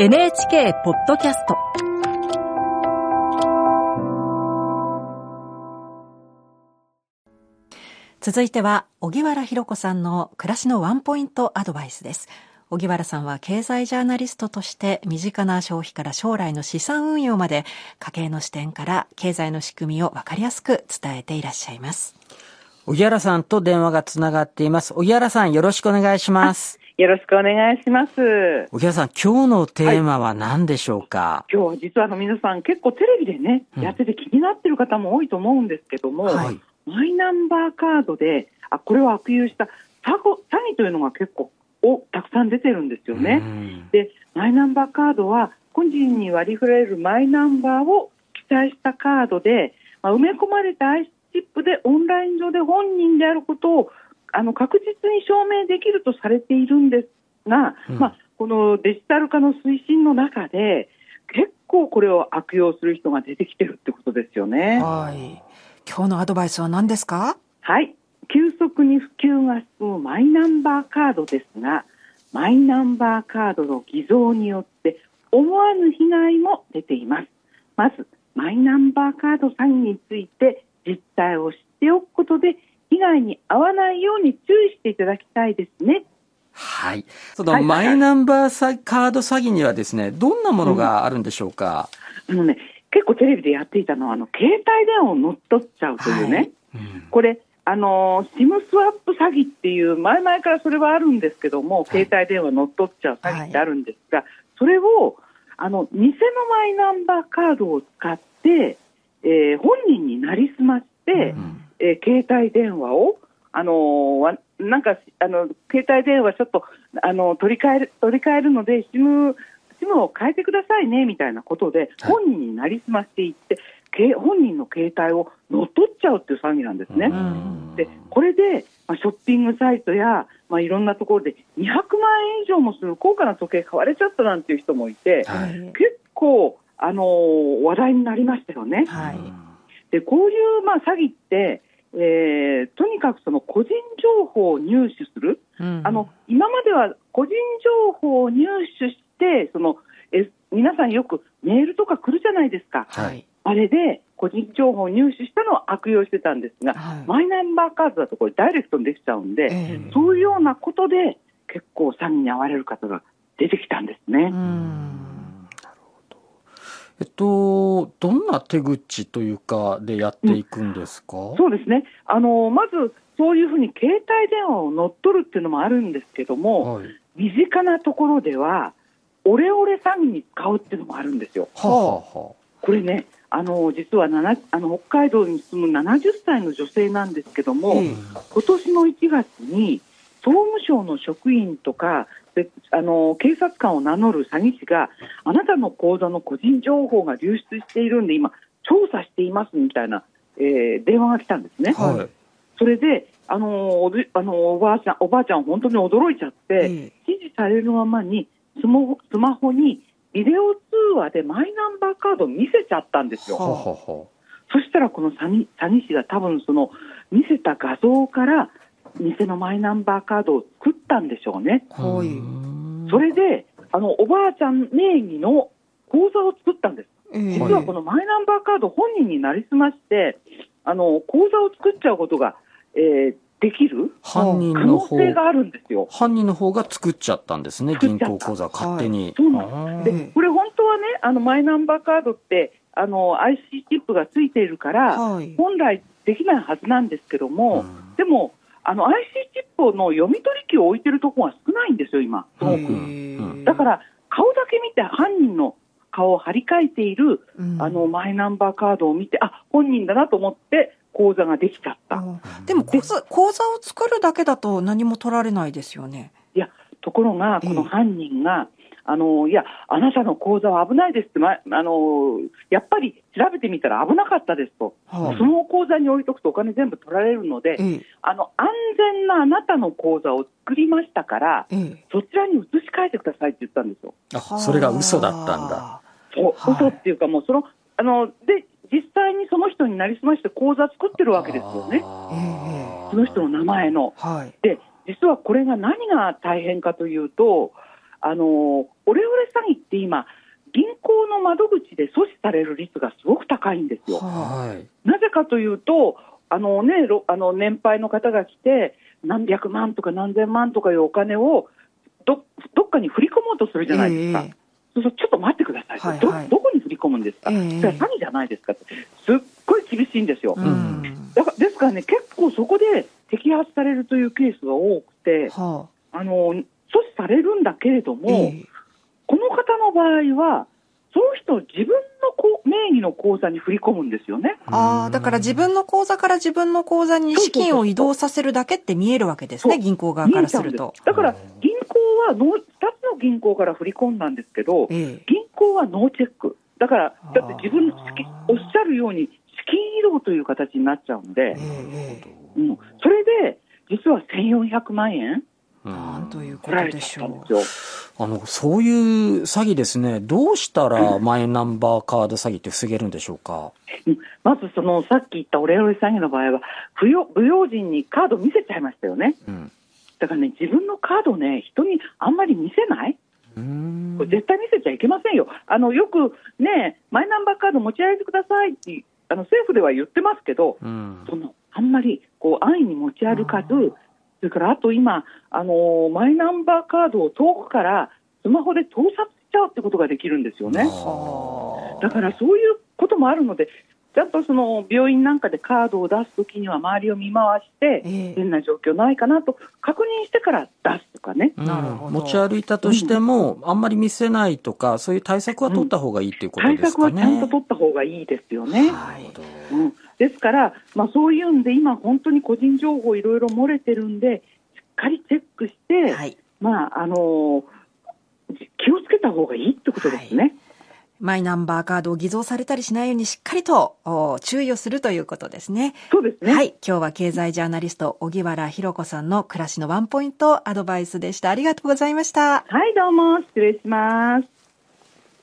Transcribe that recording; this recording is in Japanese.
NHK ポッドキャスト。続いては荻原博子さんの暮らしのワンポイントアドバイスです。荻原さんは経済ジャーナリストとして身近な消費から将来の資産運用まで家計の視点から経済の仕組みを分かりやすく伝えていらっしゃいます。荻原さんと電話がつながっています。荻原さんよろしくお願いします。よろしくお願いします。荻原さん、今日のテーマは何でしょうか、はい、今日実はあの皆さん結構テレビでね、うん、やってて気になってる方も多いと思うんですけども、はい、マイナンバーカードで、あ、これを悪用した詐欺というのが結構おたくさん出てるんですよね。で、マイナンバーカードは個人に割り振られるマイナンバーを記載したカードで、まあ、埋め込まれた IC チップでオンライン上で本人であることをあの確実に証明できるとされているんですが、うん、まあ、このデジタル化の推進の中で結構これを悪用する人が出てきてるってことですよね。はい。今日のアドバイスは何ですか？はい。急速に普及が進むマイナンバーカードですが、マイナンバーカードの偽造によって思わぬ被害も出ています。まず、マイナンバーカード詐欺について実態を知っておくことで被害に遭わないように注意していただきたいですね。はい。その、マイナンバーカード詐欺にはですね、どんなものがあるんでしょうか、うん、あのね、結構テレビでやっていたのは、あの、携帯電話を乗っ取っちゃうというね、はい。うん、これ、あの、シムスワップ詐欺っていう、前々からそれはあるんですけども、はい、携帯電話乗っ取っちゃう詐欺ってあるんですが、はい、それを、あの、偽のマイナンバーカードを使って、えー、本人になりすまして、うんえー、携帯電話を、あのー、なんかあの携帯電話ちょっとあの取り替える取り替えるので SIM, SIM を変えてくださいねみたいなことで本人になりすましていって、本人の携帯を乗っ取っちゃうっていう詐欺なんですね。でこれで、まあ、ショッピングサイトや、まあ、いろんなところで200万円以上もする高価な時計買われちゃったなんていう人もいて、はい、結構、あのー、話題になりましたよね。はい、でこういう、まあ、詐欺ってえー、とにかくその個人情報を入手する、うん、あの今までは個人情報を入手してそのえ皆さんよくメールとか来るじゃないですか、はい、あれで個人情報を入手したのを悪用してたんですが、はい、マイナンバーカードだとこれダイレクトにできちゃうんで、えー、そういうようなことで結構詐欺に遭われる方が出てきたんですね。うんえっと、どんな手口というかでやっていくんですか、うん、そうですね。あの、まずそういうふうに携帯電話を乗っ取るっていうのもあるんですけども、はい、身近なところでは、オレオレ詐欺に使うっていうのもあるんですよ。はあはあ、これねあの実はあの北海道に住む70歳の女性なんですけども、うん、今年の1月に総務省の職員とかであの警察官を名乗る詐欺師があなたの口座の個人情報が流出しているんで今、調査していますみたいな、えー、電話が来たんですね。はい、それであのおあのおばあちゃんおばあちゃん本当に驚いちゃって、指示されるままにスマスマホにビデオ通話でマイナンバーカードを見せちゃったんですよ。はははそしたらこの詐欺詐欺師が多分その見せた画像から偽のマイナンバーカードを作ったんでしょうね。はい、それであのおばあちゃん名義の口座を作ったんです。実はこのマイナンバーカード本人になりすましてあの口座を作っちゃうことが、えー、できる犯人の方。可能性があるんですよ。犯人の方が作っちゃったんですね、銀行口座勝手に。はい、そうなんでこれ本当はね、あのマイナンバーカードってあの IC チップがついているから、はい、本来できないはずなんですけども、うん、でもあの IC チップの読み取り機を置いてるところが少ないんですよ、今、すごく。だから、顔だけ見て犯人の顔を張り替えている、うん、あのマイナンバーカードを見て、あ本人だなと思って、口座ができちゃった。でも口座、口座を作るだけだと何も取られないですよね。いや、ところが、この犯人が、あのいや、あなたの口座は危ないですって、ま、あのやっぱり調べてみたら危なかったですと、はい、その口座に置いとくとお金全部取られるので、うん、あの安全なあなたの口座を作りましたから、うん、そちらに移し替えてくださいって言ったんですよ。あそれが嘘だったんだ。そう、嘘っていうか、もうそのあので実際にその人になりすまして口座作ってるわけですよね、その人の名前の。はい、で実はこれが何が大変かというと、あのオレオレ詐欺って今、銀行の窓口で阻止される率がすごく高いんですよ。はい。なぜかというと、あのね、あの年配の方が来て、何百万とか何千万とかいうお金をどどっかに振り込もうとするじゃないですか。えーそうそうちょっと待ってください、はいはい、どどこに振り込むんですか、えー、詐欺じゃないですかすっごい厳しいんですよ、うん、だからですからね、結構そこで摘発されるというケースが多くて、はあ、あの阻止されるんだけれども、えー、この方の場合は、その人、自分の名義の口座に振り込むんですよね。ああ、だから自分の口座から自分の口座に資金を移動させるだけって見えるわけですね、銀行側からすると。だから銀行は2つの銀行から振り込んだんですけど、ええ、銀行はノーチェック。だから、だって自分のおっしゃるように資金移動という形になっちゃうんで、え、うん、それで実は1400万円なんということでしょう。あの、そういう詐欺ですね、どうしたらマイナンバーカード詐欺って防げるんでしょうか？まずその、さっき言ったオレオレ詐欺の場合は、不要不用心にカード見せちゃいましたよね。うん、だからね、自分のカードね、人にあんまり見せない。これ絶対見せちゃいけませんよ。あの、よくね、マイナンバーカード持ち歩いてくださいって、あの、政府では言ってますけど、うん、その、あんまり、こう、安易に持ち歩かず、それからあと今、あのー、マイナンバーカードを遠くからスマホで盗撮しちゃうってことができるんですよね。だからそういうこともあるので、ちゃんとその病院なんかでカードを出すときには周りを見回して、変な状況ないかなと確認してから出すとかね。なるほど。持ち歩いたとしても、うん、あんまり見せないとか、そういう対策は取った方がいいっていうことですかね。対策はちゃんと取った方がいいですよね。はい。うんですから、まあ、そういうんで、今、本当に個人情報いろいろ漏れてるんで、しっかりチェックして、はい、まあ、あの気をつけた方がいいってことですね。はいマイナンバーカードを偽造されたりしないようにしっかりと注意をするということですね。そうですね。はい。今日は経済ジャーナリスト、小木原博子さんの暮らしのワンポイントアドバイスでした。ありがとうございました。はい、どうも。失礼します。